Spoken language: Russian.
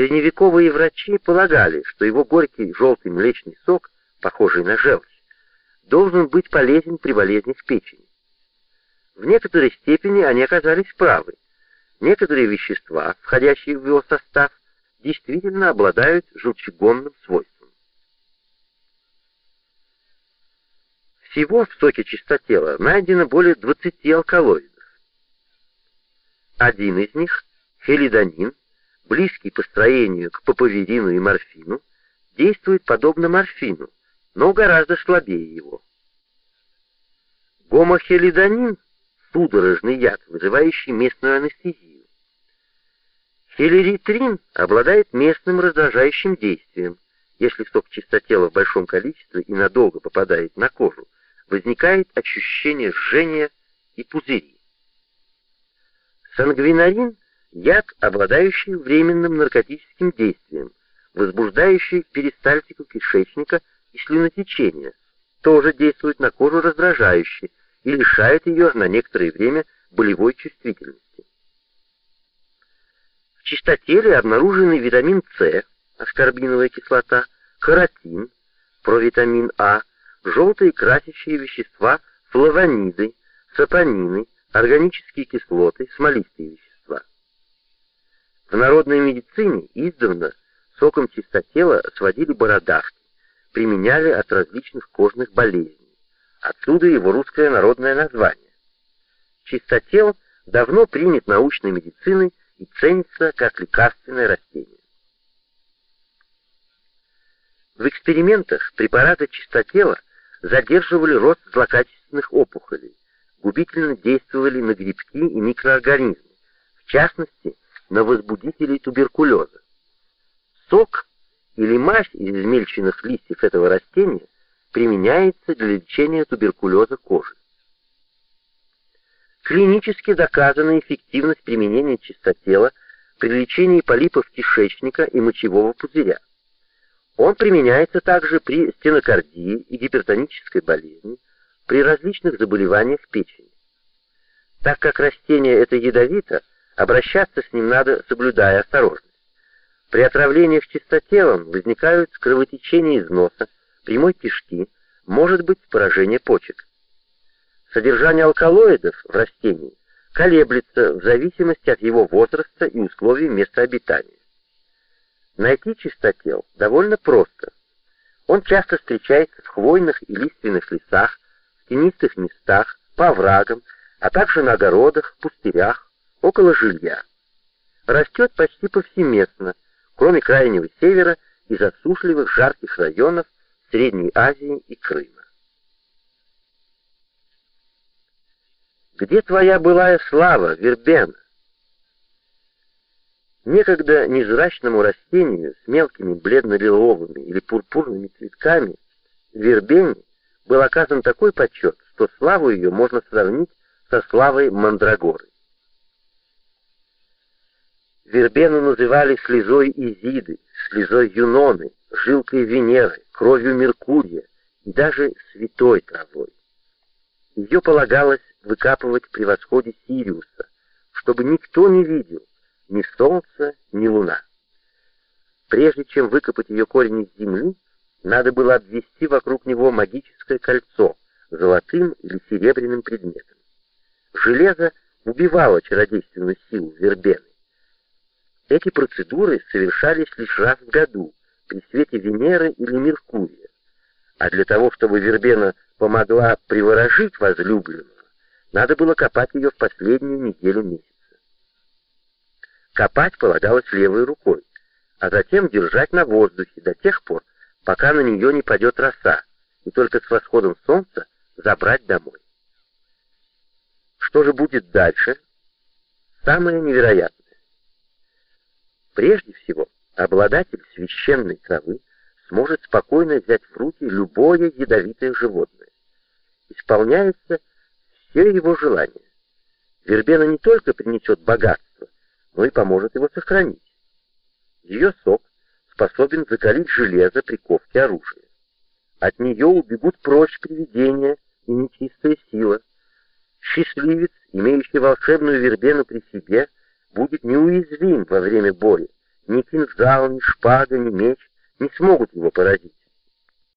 Средневековые врачи полагали, что его горький желтый млечный сок, похожий на желчь, должен быть полезен при болезнях печени. В некоторой степени они оказались правы. Некоторые вещества, входящие в его состав, действительно обладают желчегонным свойством. Всего в соке чистотела найдено более 20 алкалоидов. Один из них, хелидонин, близкий по строению к папаверину и морфину, действует подобно морфину, но гораздо слабее его. Гомохелидонин — судорожный яд, вызывающий местную анестезию. Хелеритрин обладает местным раздражающим действием. Если сок чистотела в большом количестве и надолго попадает на кожу, возникает ощущение жжения и пузыри. Сангвинарин — яд, обладающий временным наркотическим действием, возбуждающий перистальтику кишечника и слюнотечение, тоже действует на кожу раздражающе и лишает ее на некоторое время болевой чувствительности. В чистотеле обнаружены витамин С, аскорбиновая кислота, каротин, провитамин А, желтые красящие вещества, флавониды, сапонины, органические кислоты, смолистые вещества. В народной медицине издавна соком чистотела сводили бородавки, применяли от различных кожных болезней. Отсюда его русское народное название. Чистотел давно принят научной медициной и ценится как лекарственное растение. В экспериментах препараты чистотела задерживали рост злокачественных опухолей, губительно действовали на грибки и микроорганизмы, в частности, на возбудителей туберкулеза. Сок или мазь из измельченных листьев этого растения применяется для лечения туберкулеза кожи. Клинически доказана эффективность применения чистотела при лечении полипов кишечника и мочевого пузыря. Он применяется также при стенокардии и гипертонической болезни, при различных заболеваниях печени. Так как растение это ядовито, обращаться с ним надо, соблюдая осторожность. При отравлениях чистотелом возникают кровотечения из носа, прямой кишки, может быть поражение почек. Содержание алкалоидов в растении колеблется в зависимости от его возраста и условий места обитания. Найти чистотел довольно просто. Он часто встречается в хвойных и лиственных лесах, в тенистых местах, по оврагам, а также на огородах, пустырях, около жилья. Растет почти повсеместно, кроме крайнего севера и засушливых жарких районов Средней Азии и Крыма. Где твоя былая слава, Вербена? Некогда незрачному растению с мелкими бледно-лиловыми или пурпурными цветками вербене был оказан такой почет, что славу ее можно сравнить со славой мандрагоры. Вербену называли слезой Изиды, слезой Юноны, жилкой Венеры, кровью Меркурия и даже святой травой. Ее полагалось выкапывать при восходе Сириуса, чтобы никто не видел, ни солнца, ни луна. Прежде чем выкопать ее корень из земли, надо было обвести вокруг него магическое кольцо золотым или серебряным предметом. Железо убивало чародейственную силу вербены. Эти процедуры совершались лишь раз в году, при свете Венеры или Меркурия. А для того, чтобы вербена помогла приворожить возлюбленного, надо было копать ее в последнюю неделю месяца. Копать полагалось левой рукой, а затем держать на воздухе до тех пор, пока на нее не падет роса, и только с восходом солнца забрать домой. Что же будет дальше? Самое невероятное. Прежде всего, обладатель священной травы сможет спокойно взять в руки любое ядовитое животное. Исполняется все его желания. Вербена не только принесет богатство, но и поможет его сохранить. Ее сок способен закалить железо при ковке оружия. От нее убегут прочь привидения и нечистая сила. Счастливец, имеющий волшебную вербену при себе, будет неуязвим во время боя, Ни кинжал, ни шпага, ни меч не смогут его поразить.